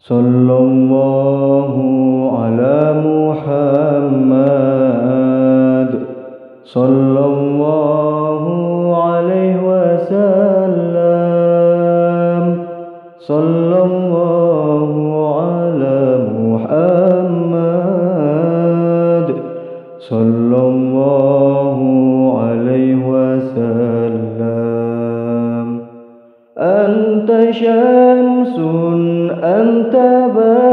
صلى الله على محمد صلى الله عليه وسلم صلى الله على محمد صلى الله عليه وسلم أنت شاهد شمس أن تبات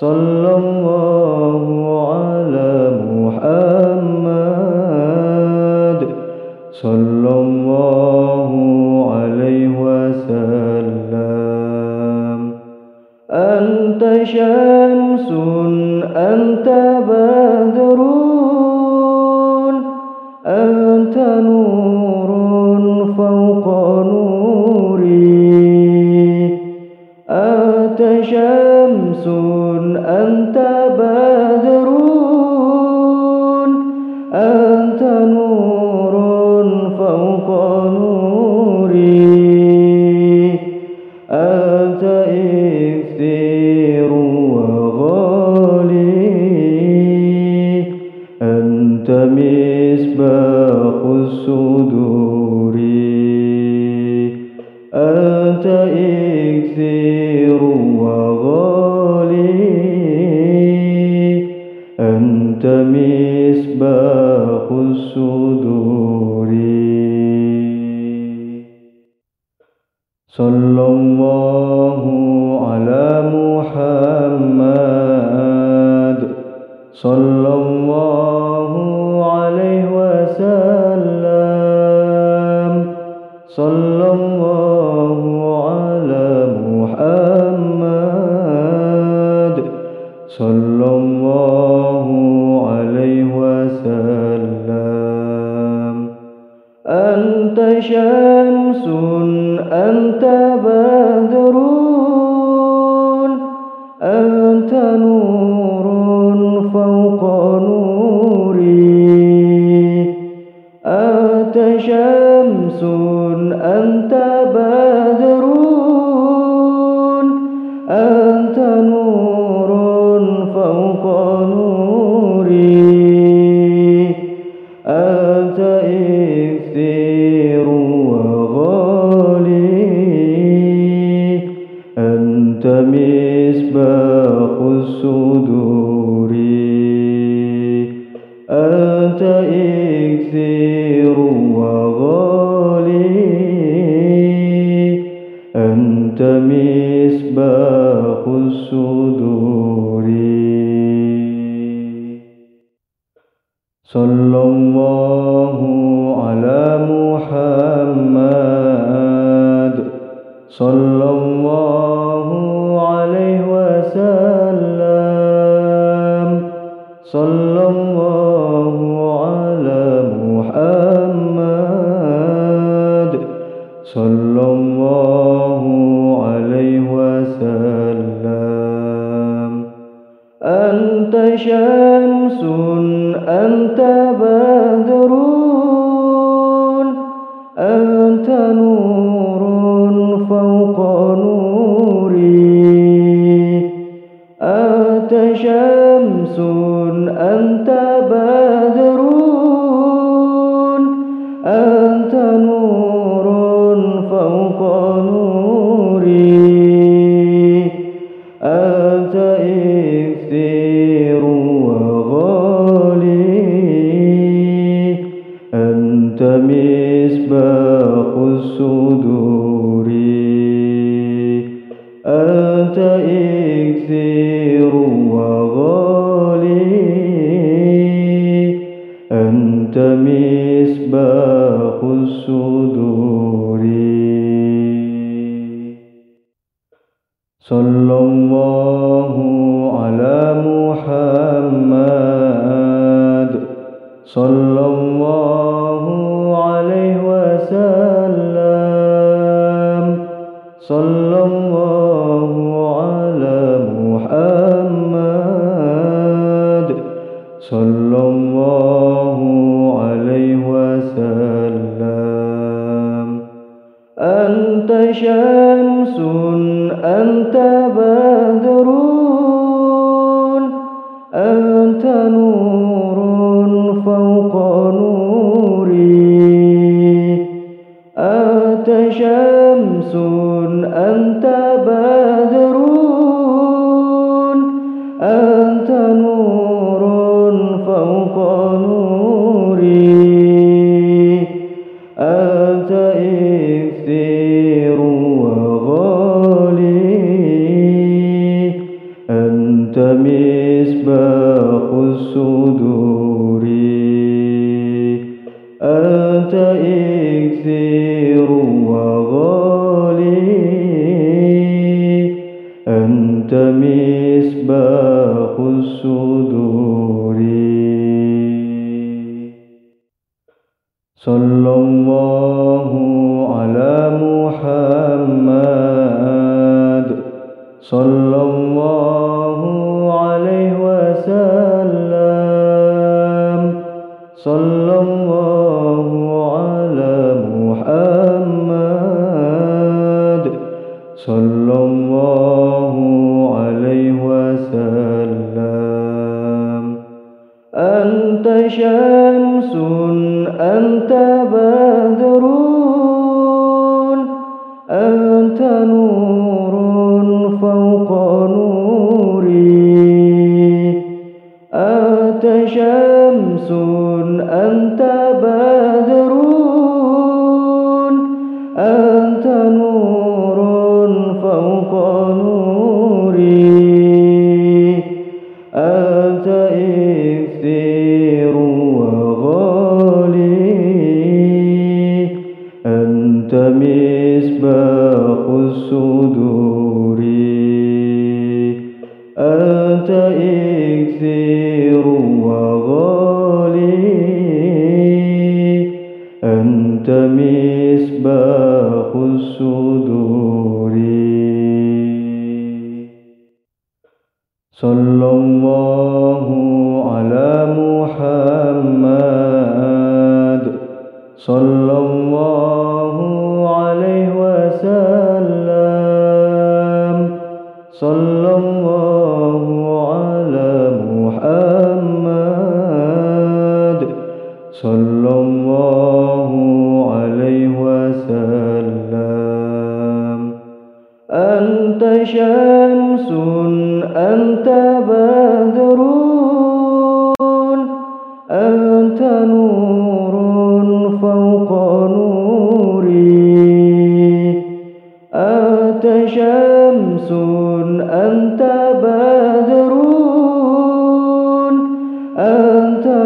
صلى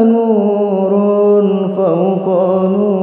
نور فوق نور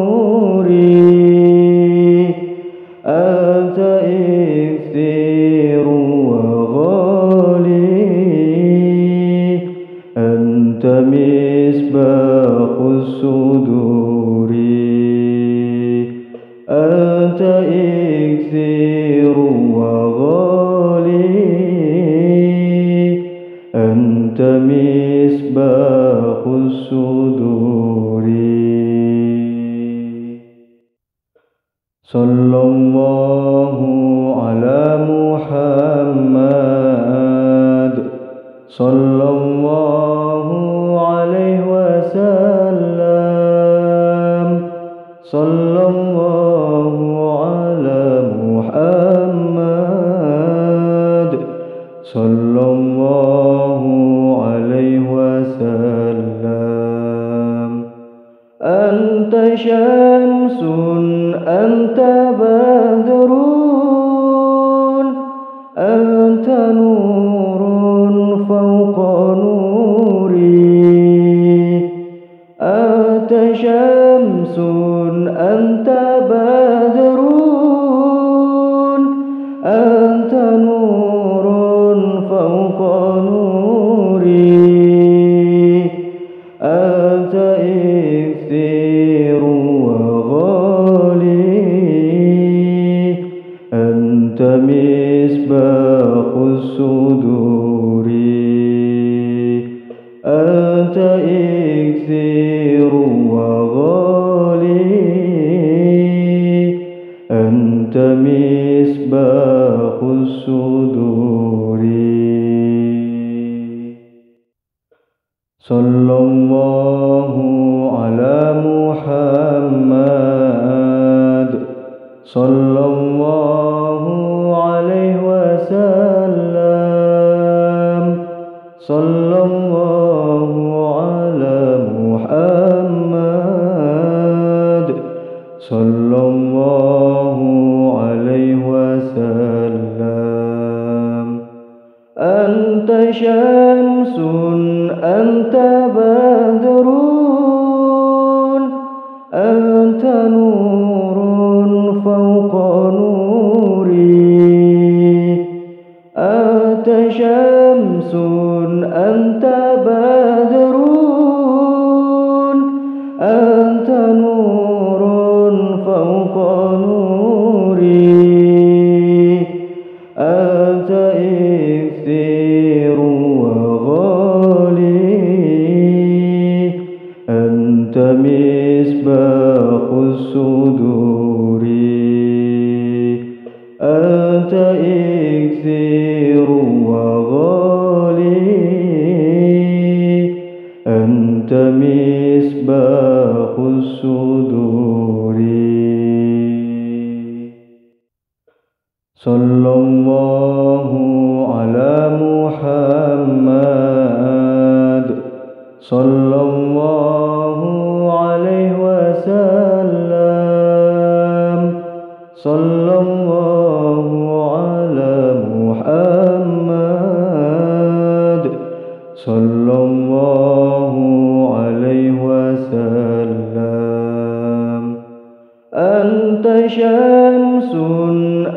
شمس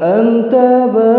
أنت بدر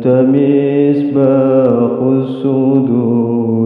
أنت مصباح الصدور.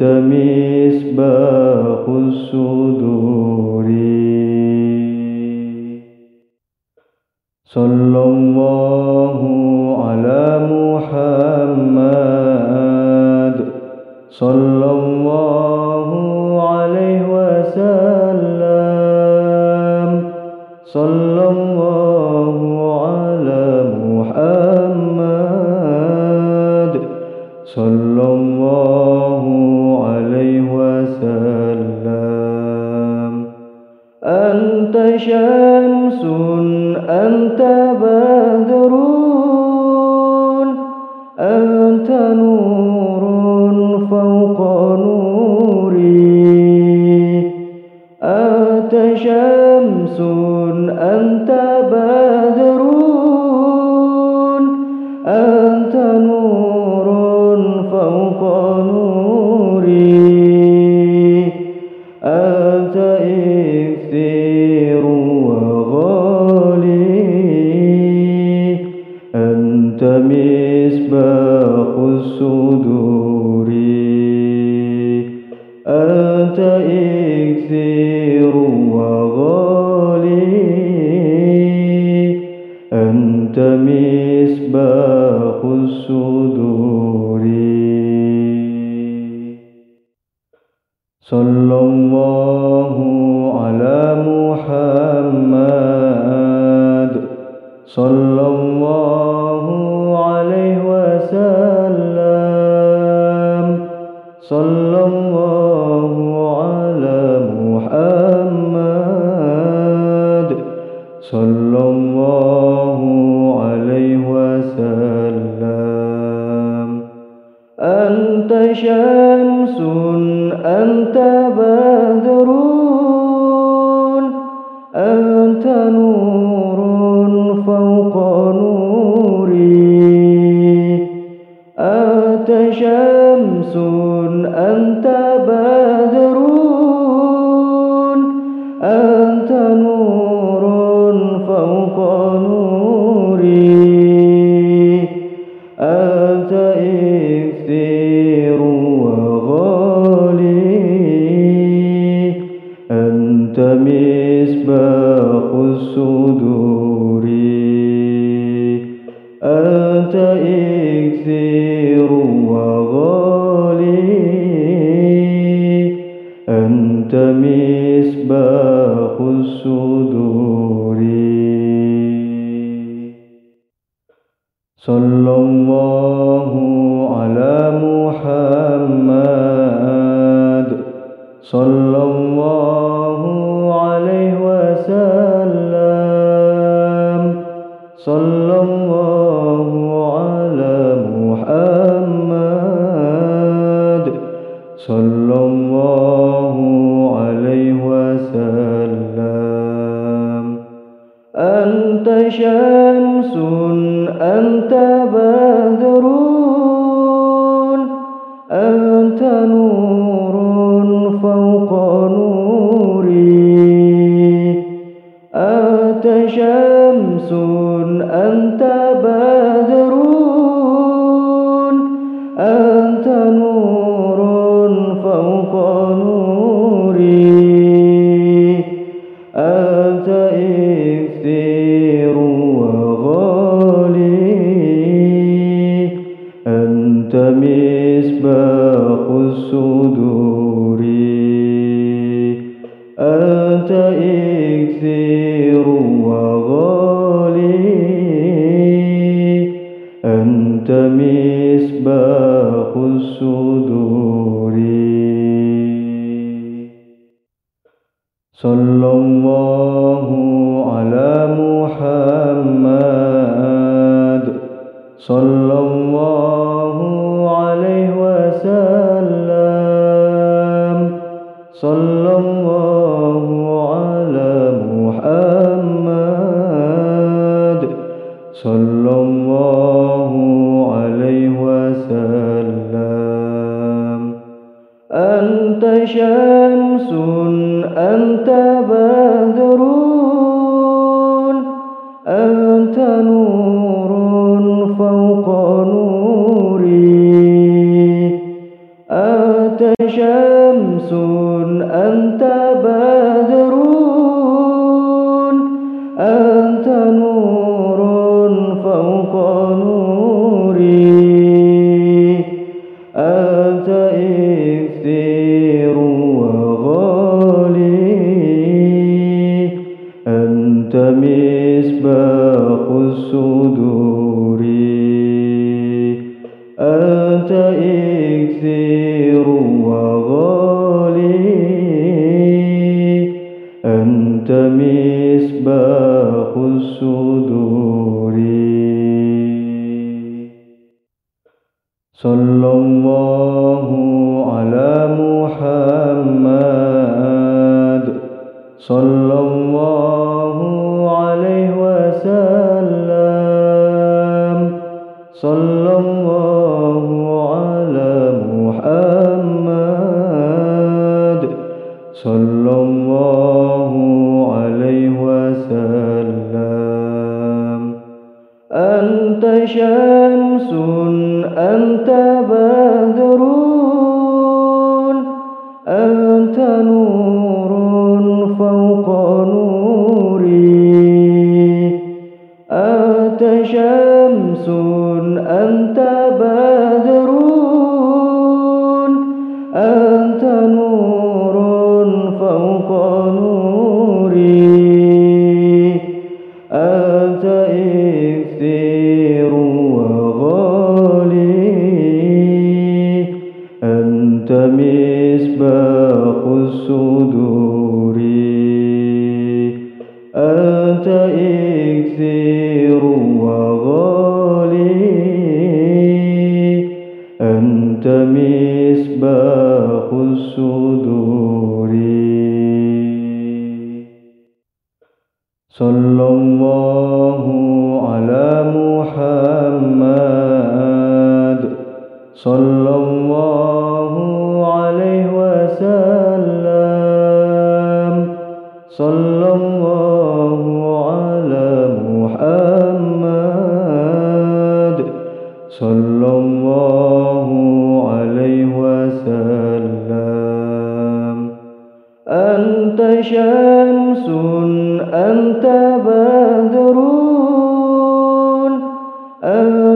أنت مصباح الصدور. صلى الله شمس أنت بدر أنت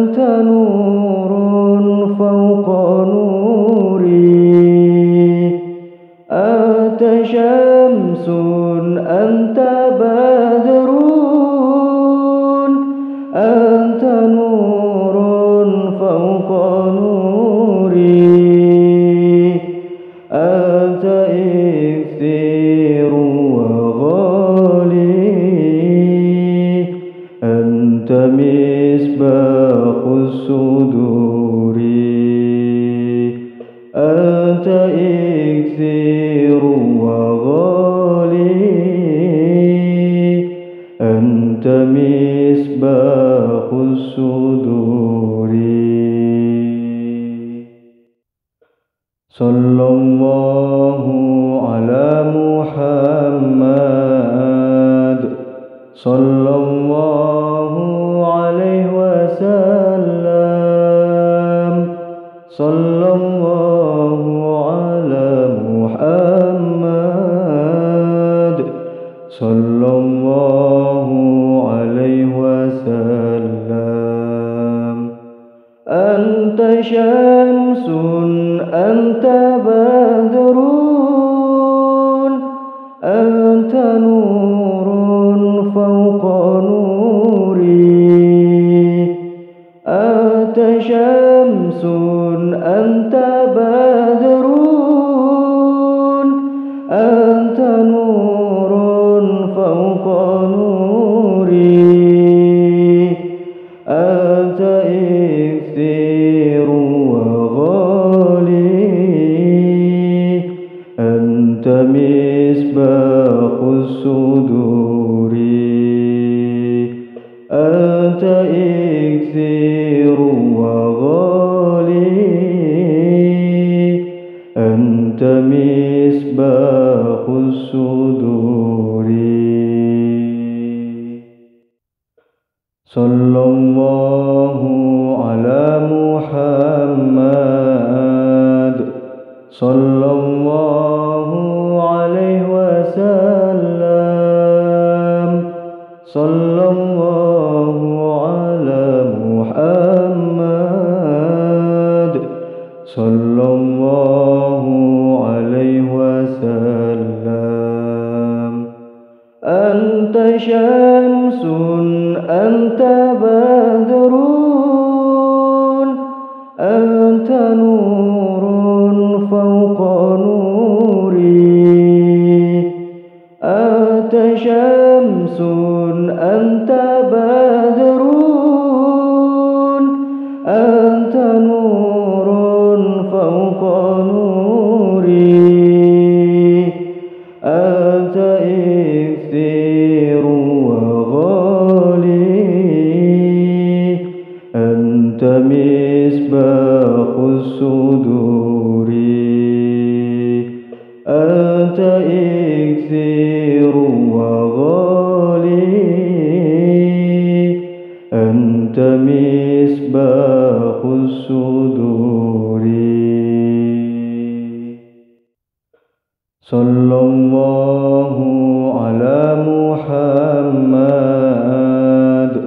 محمد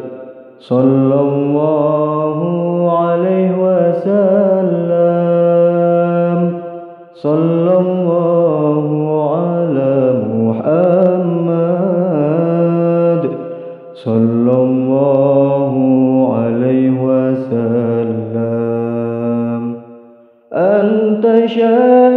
صلى الله عليه وسلم. صلى الله على محمد. صلى الله عليه وسلم. أنت شاهد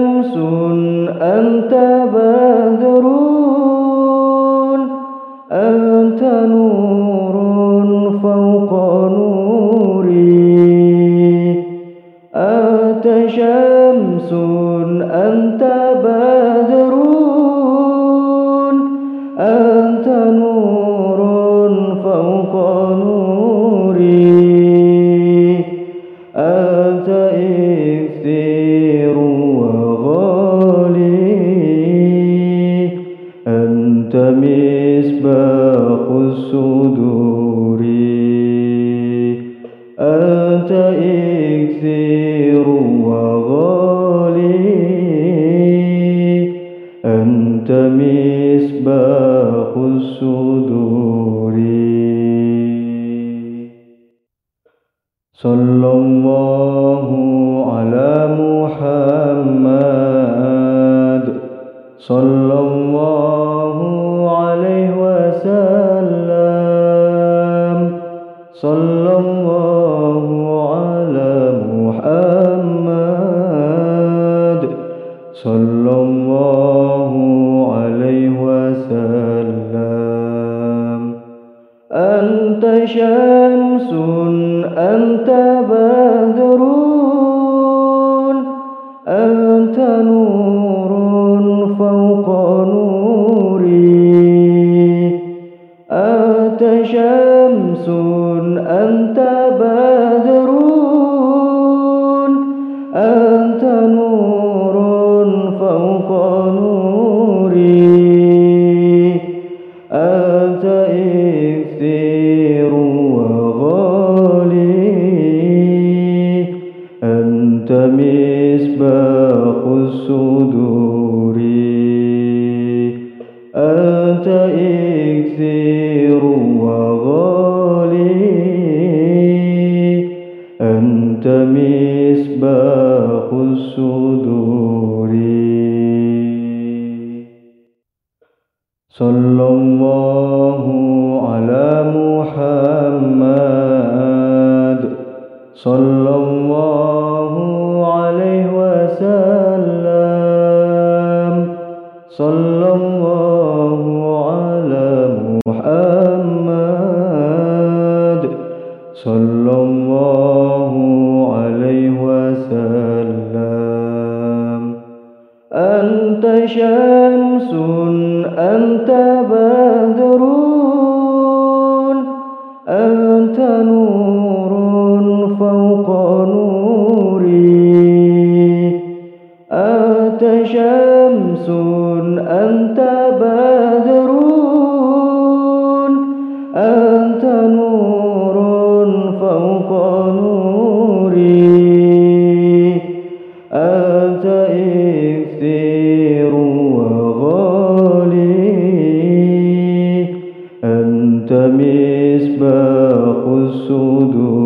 مصباح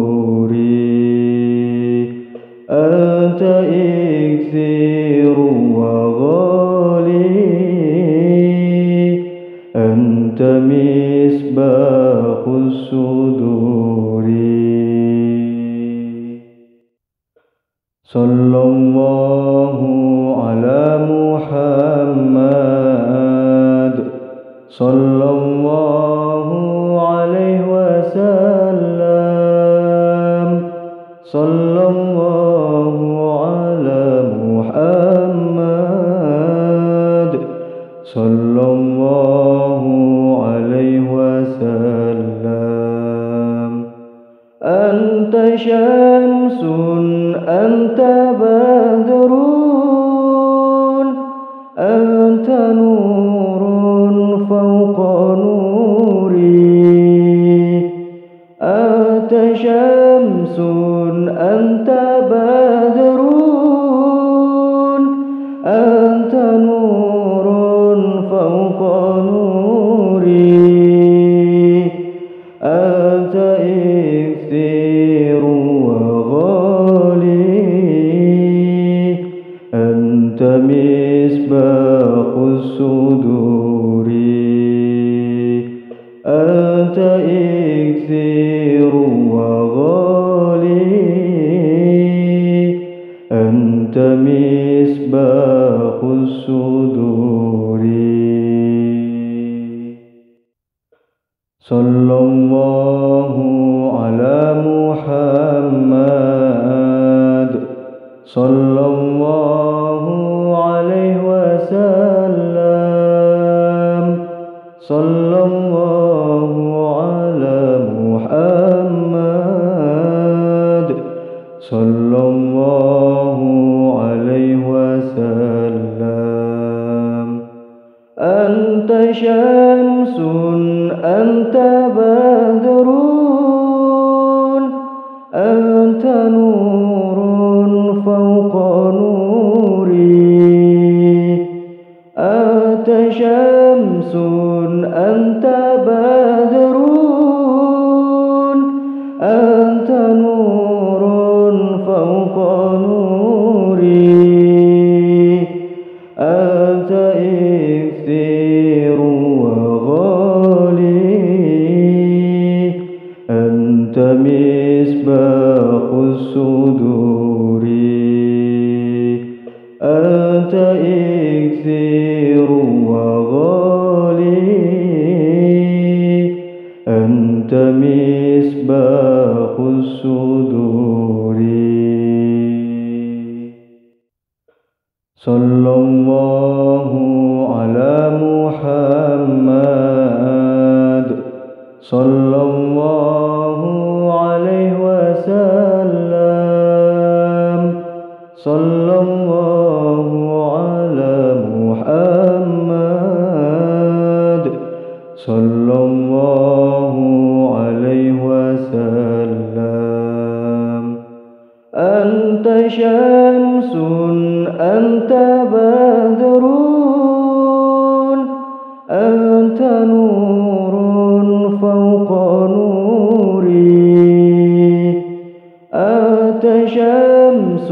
أنت شمس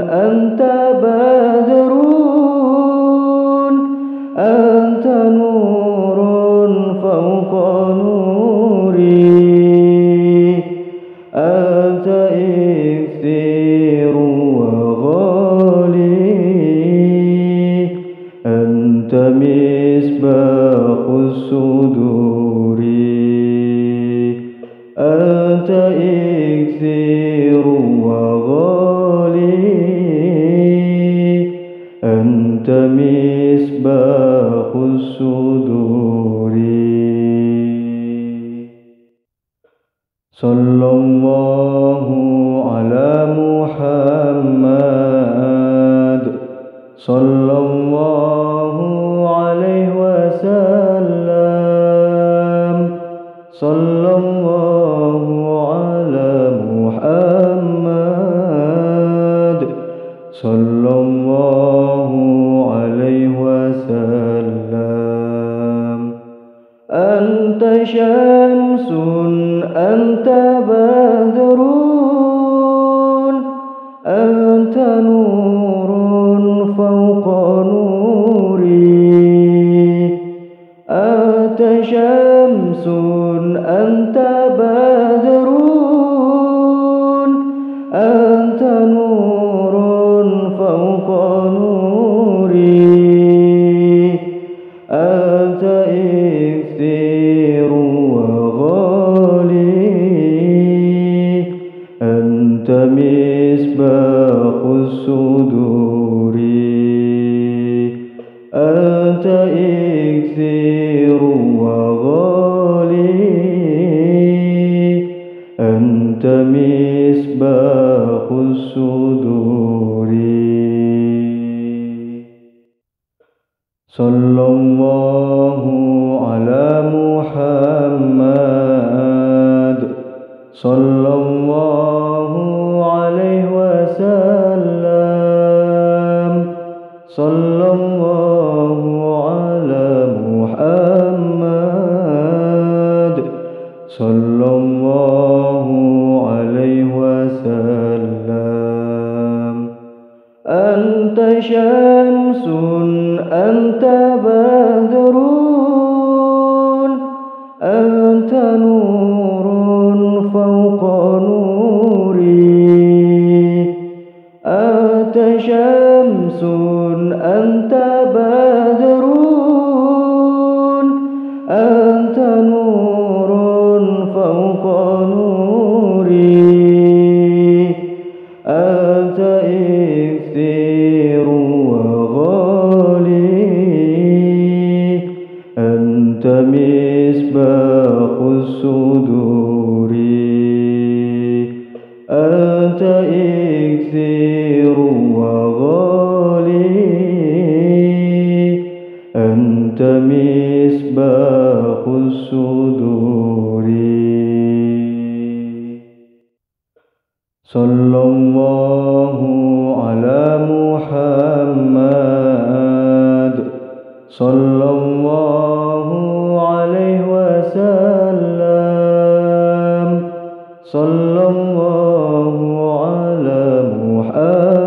أنت بارد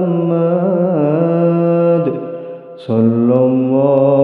محمد صلى الله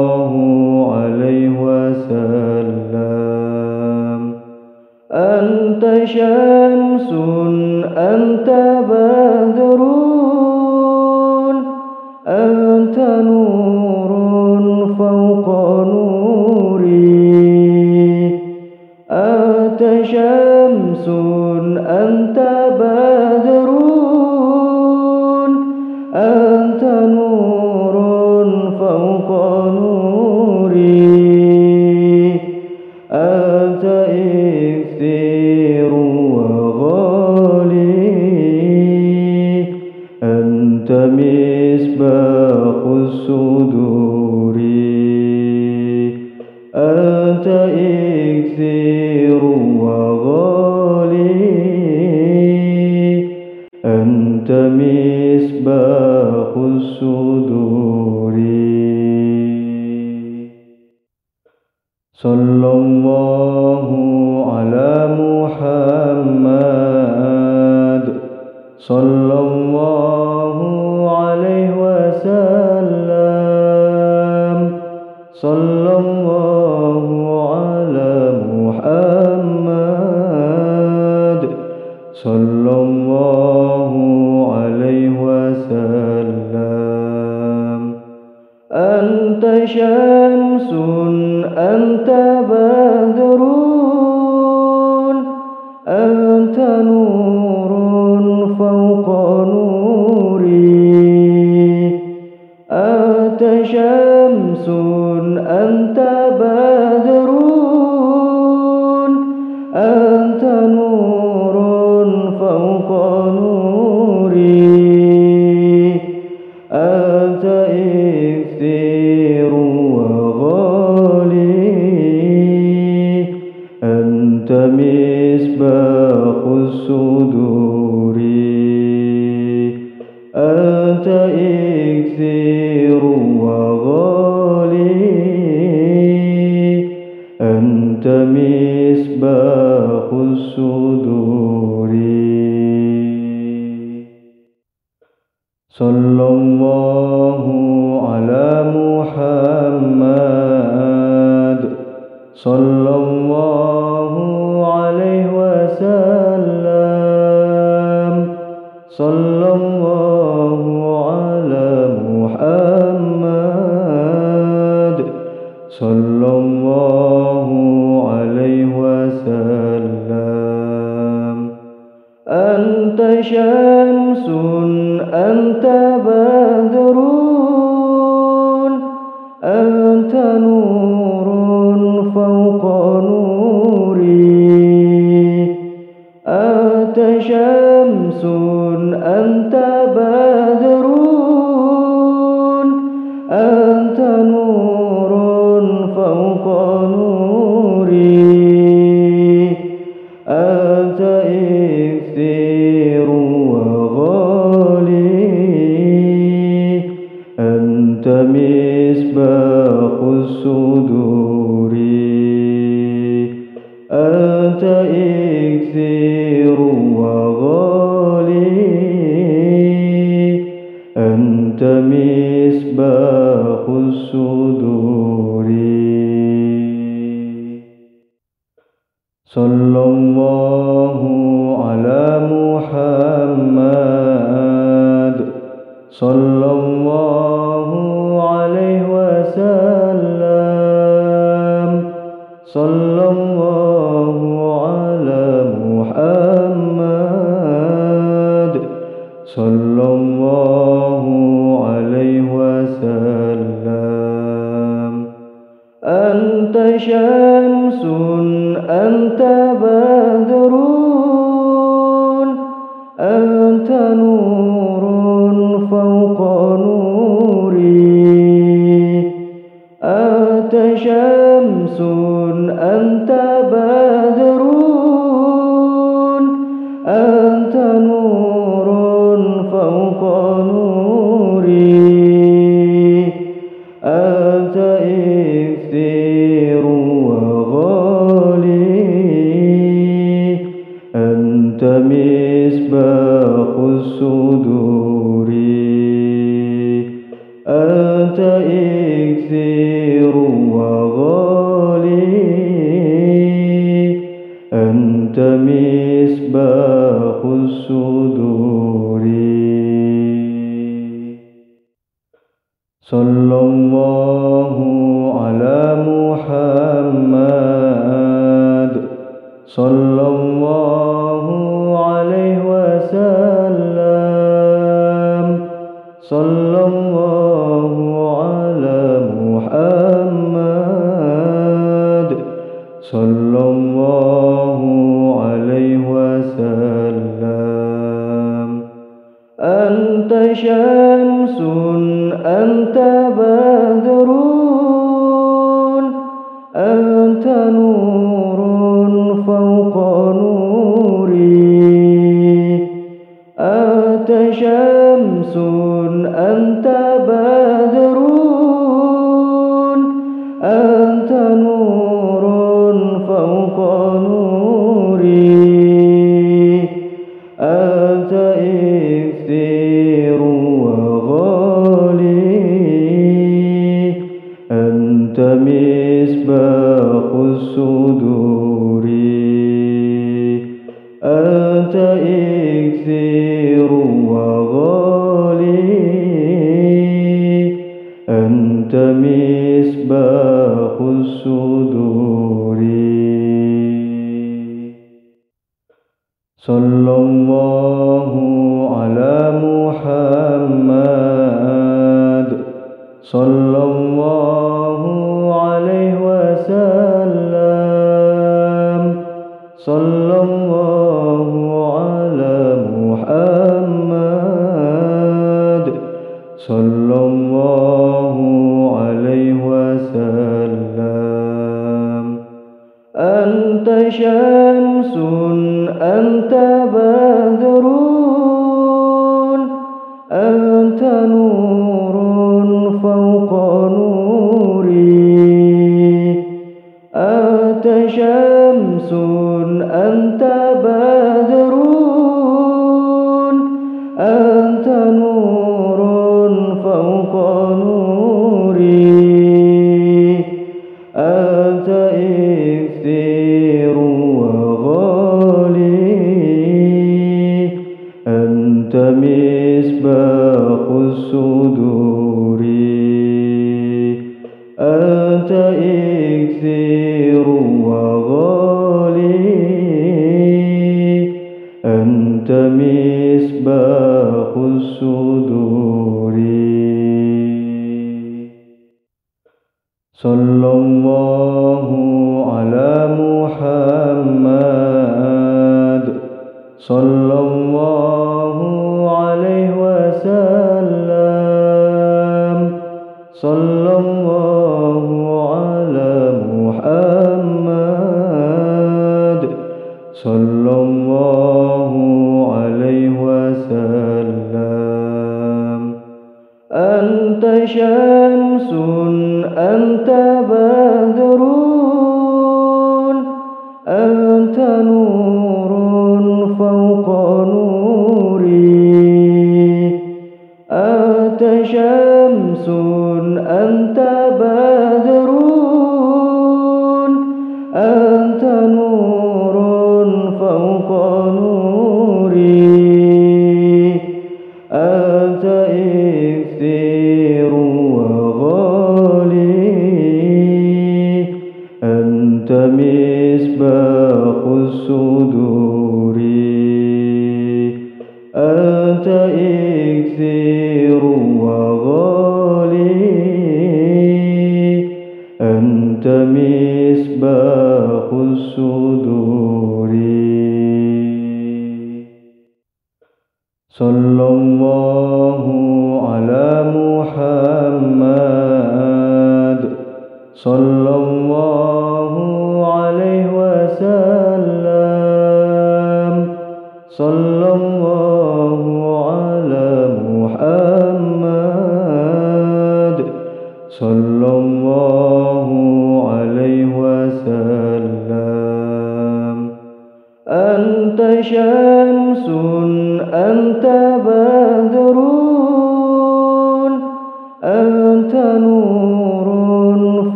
صلى الله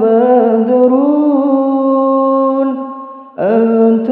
بدر أنت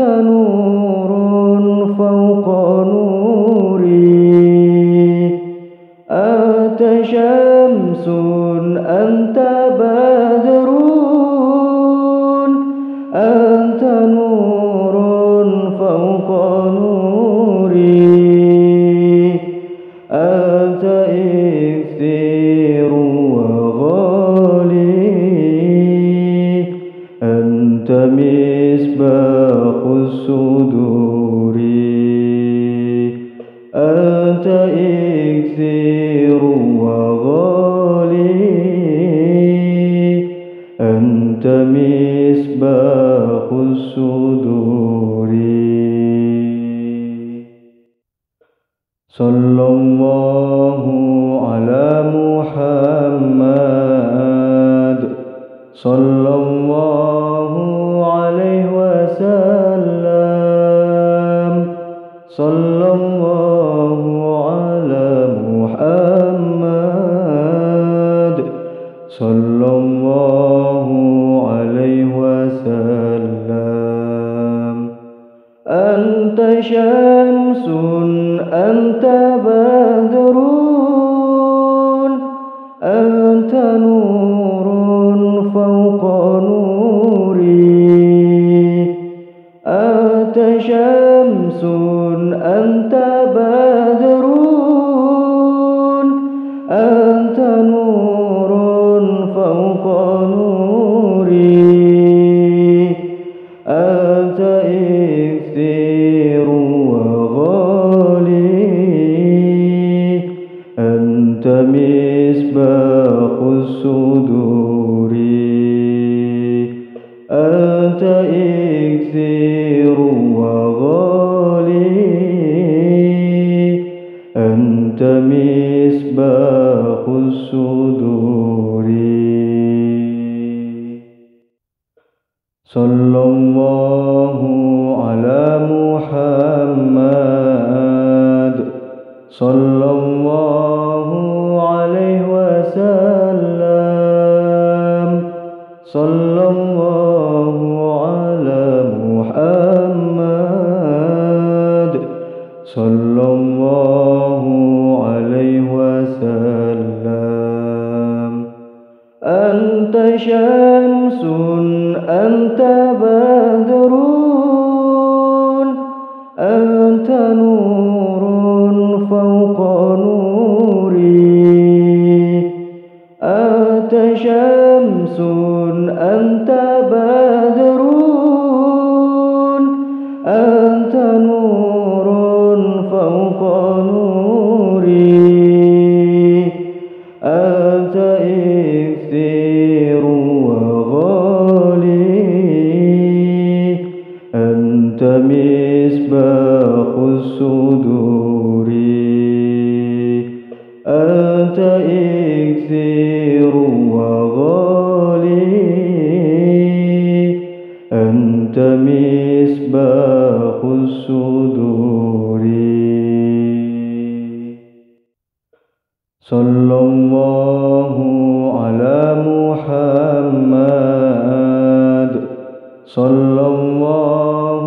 صلى الله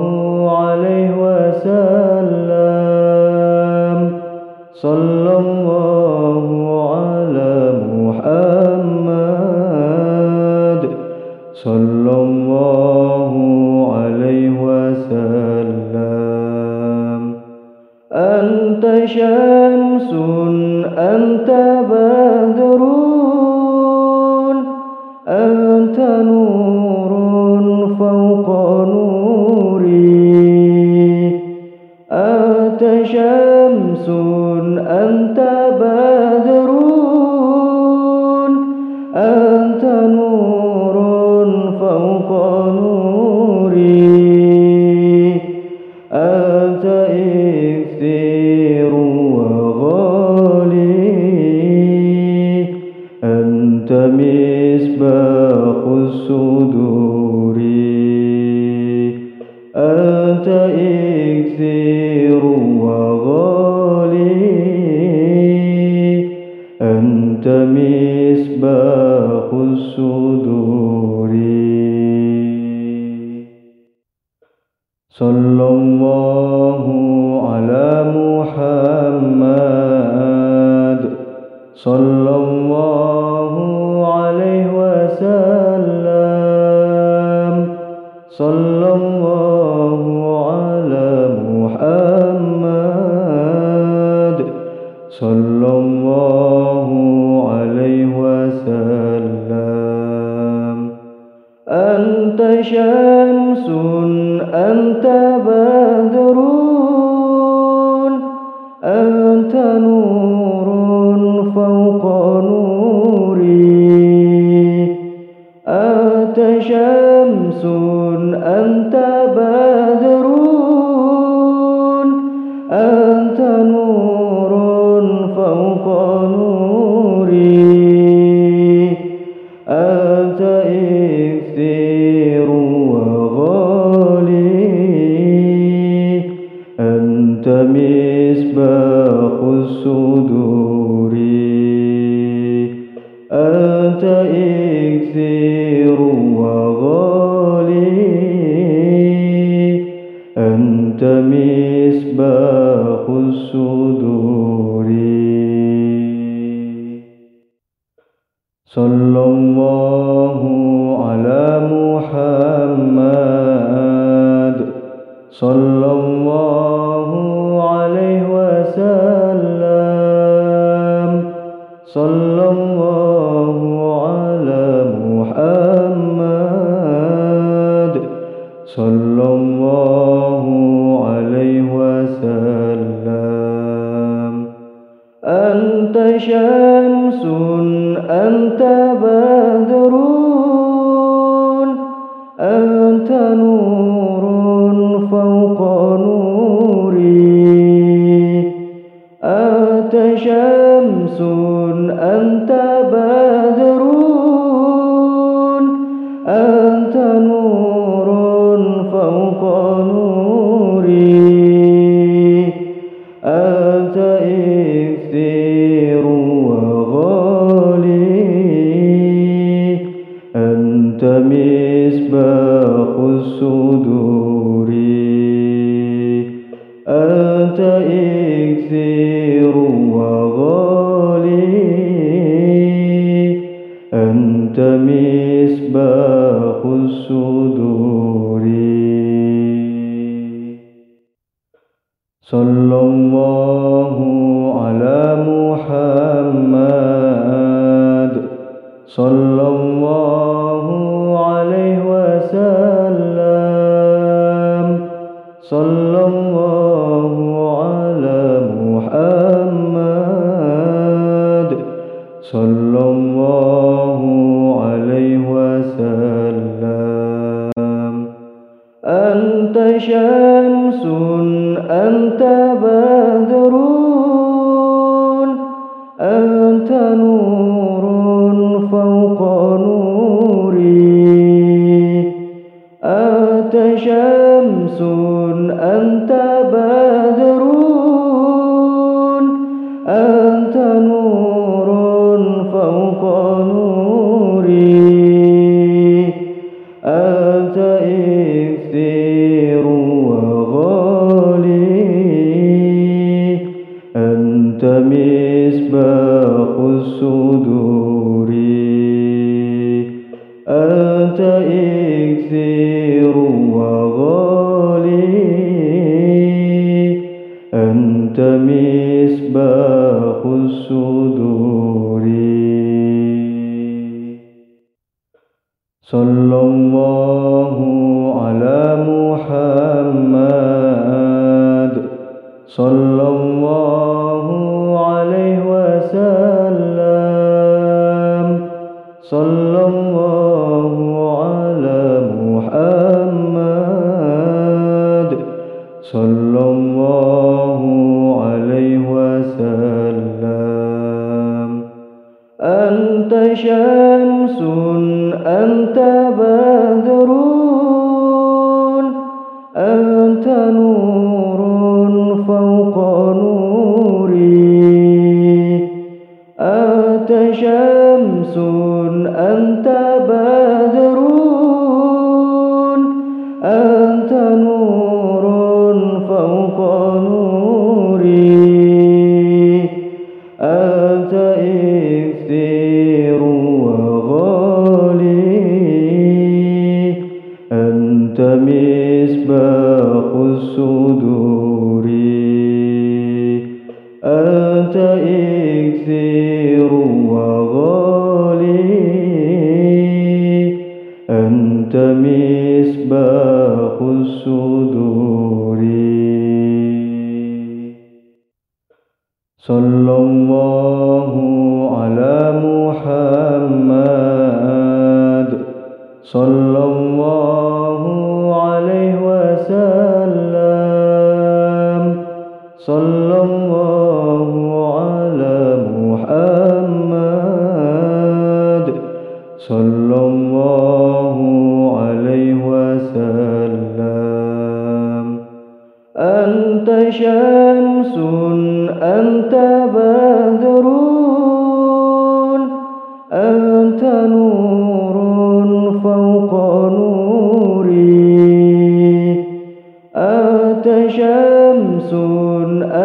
عليه وسلم. صلى الله على محمد. صلى الله عليه وسلم. أنت شاهد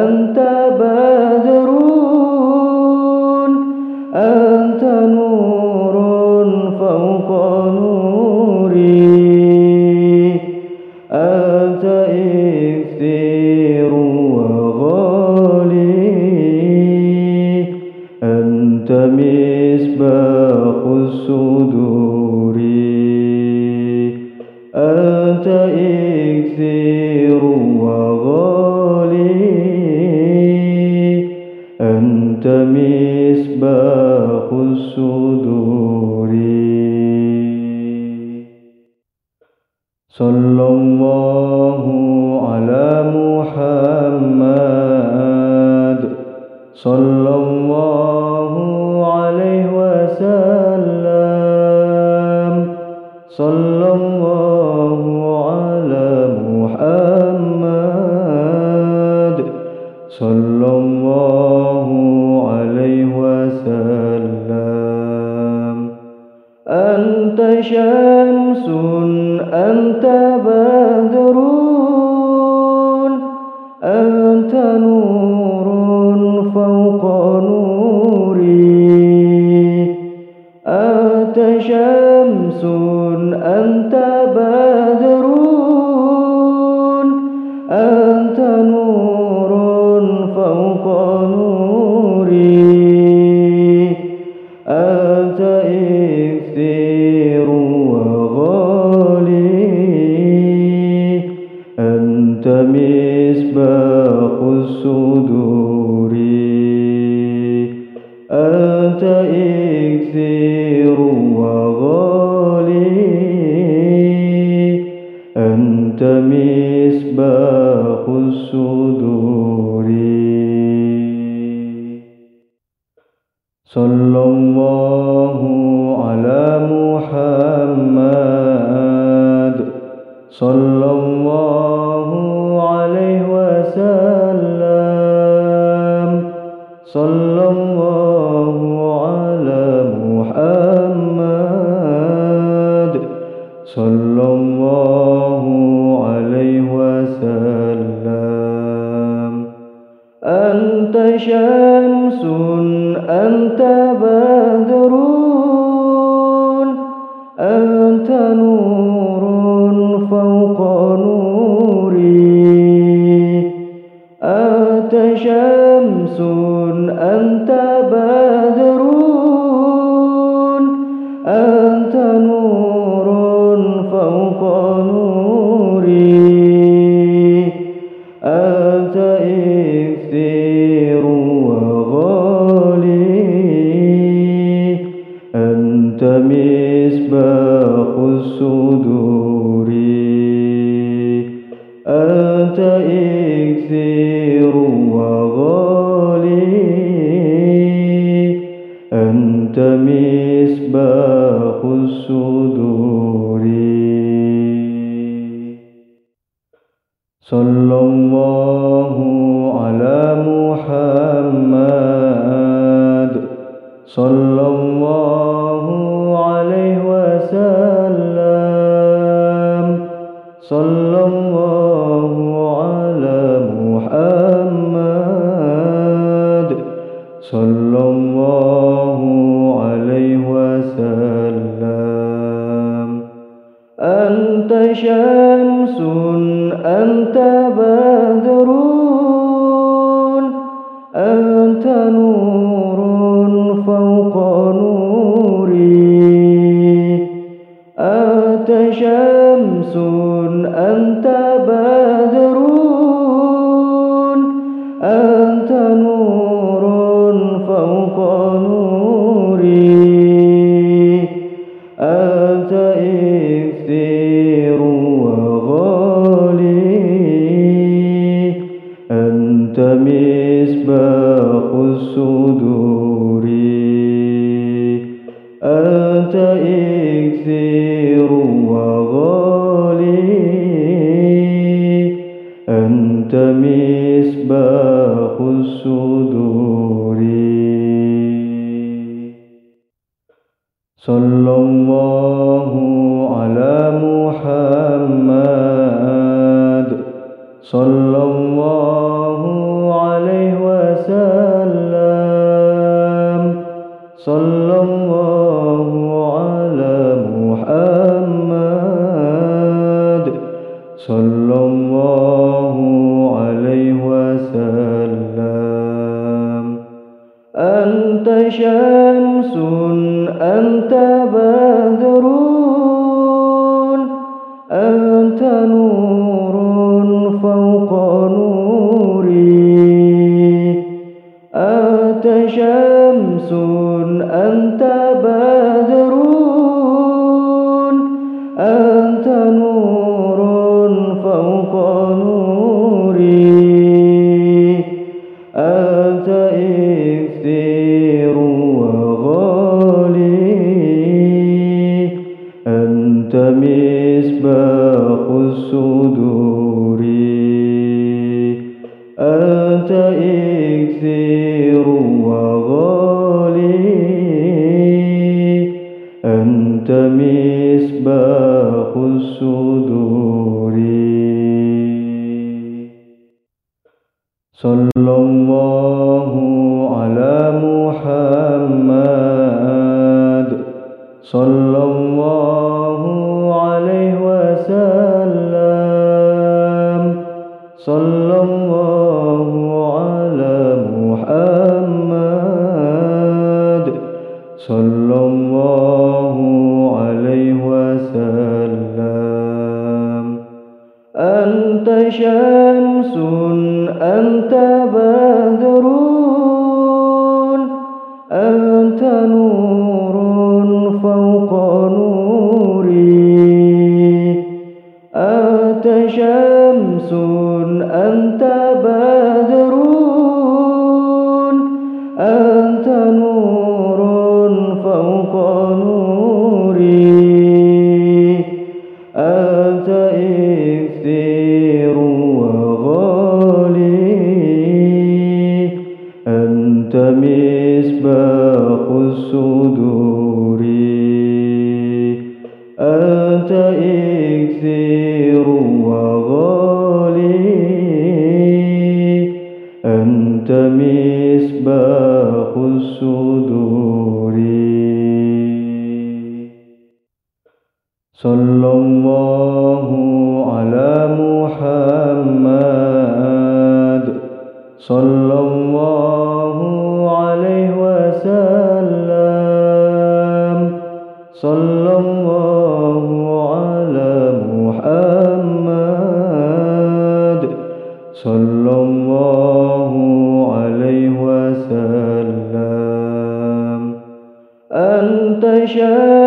أنت بدر صلى الله عليه وسلم. أنت شمس أنت صلى الله على محمد صلى الله عليه وسلم صلى الله على محمد صلى الله عليه وسلم أنت شاهد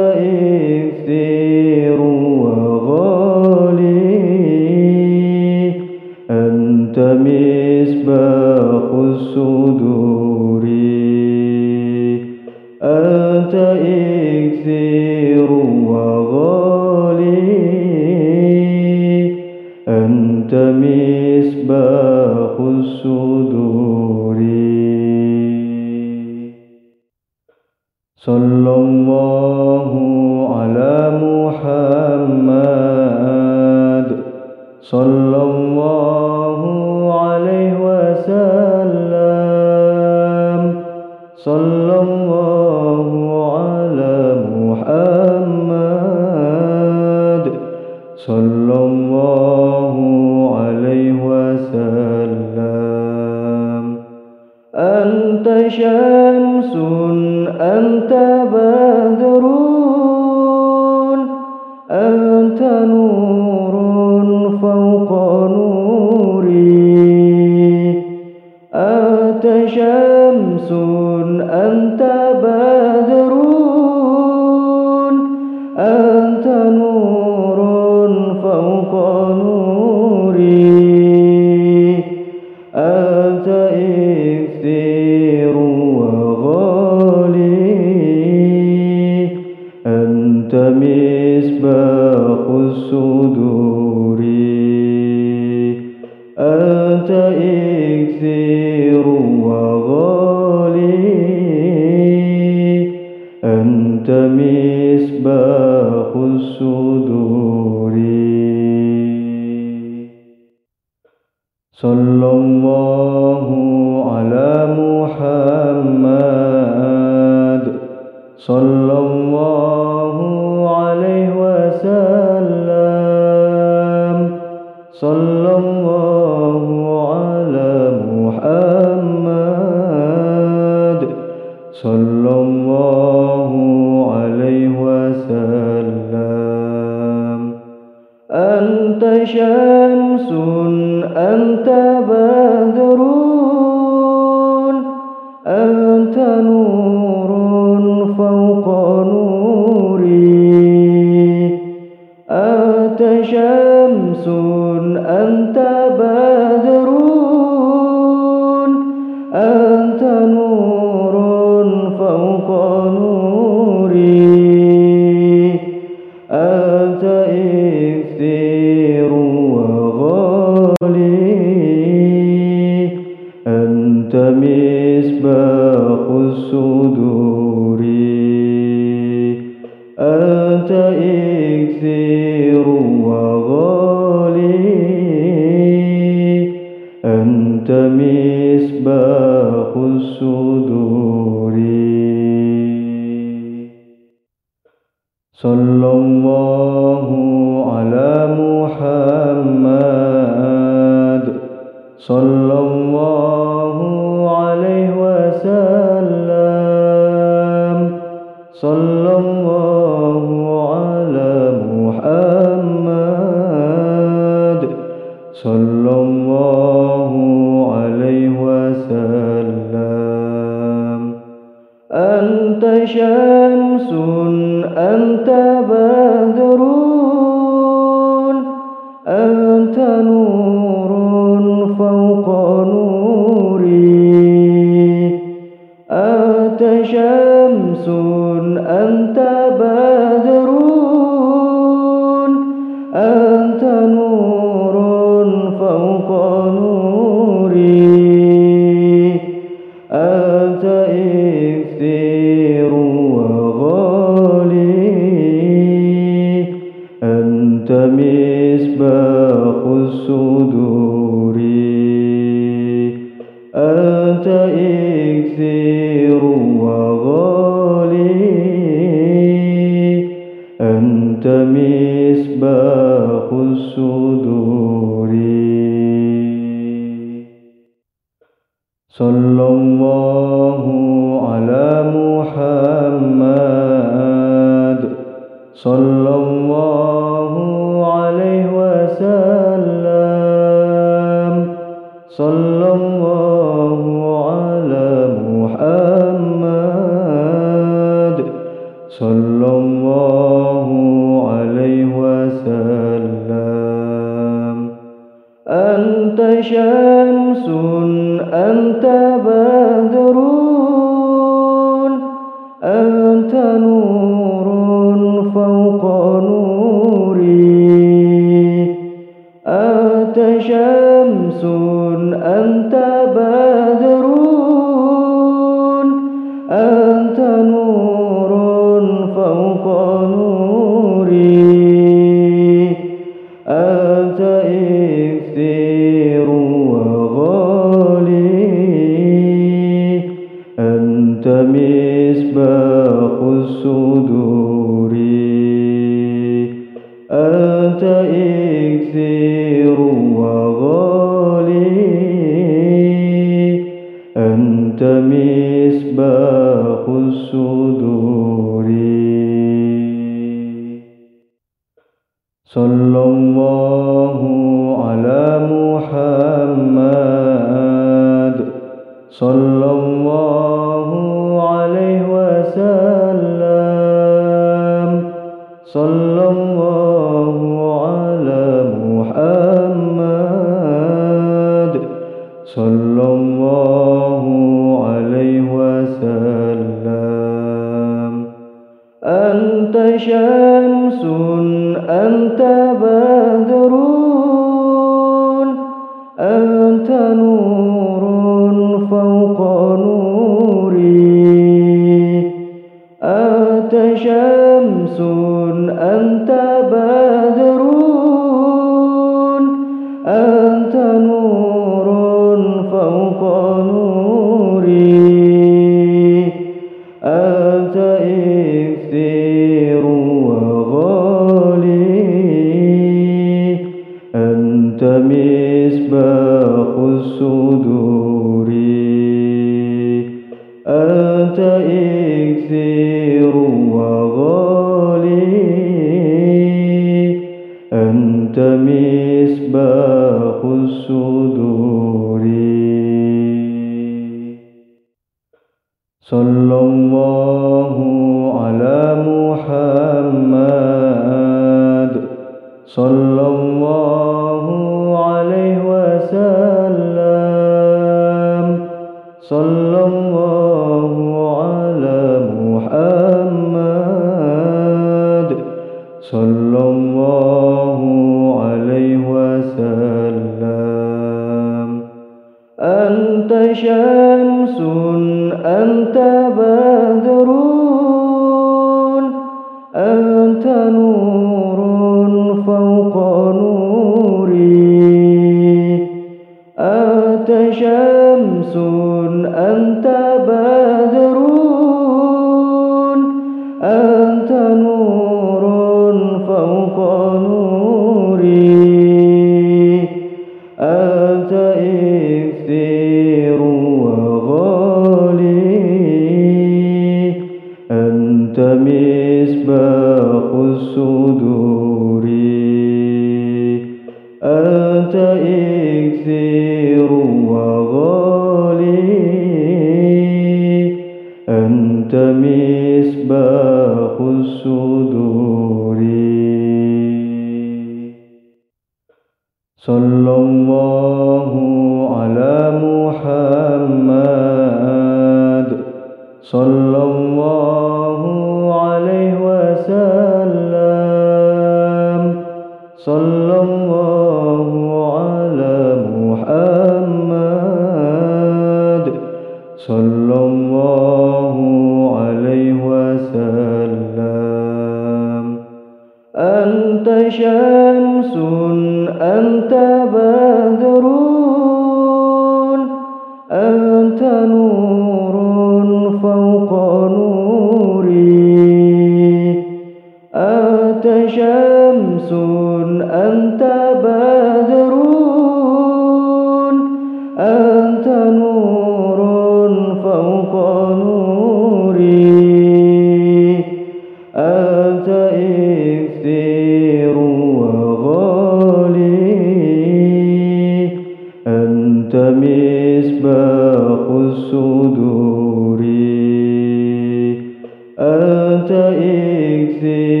sing, sing.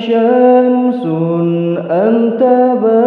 شمس أنت بدر